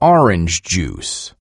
orange juice.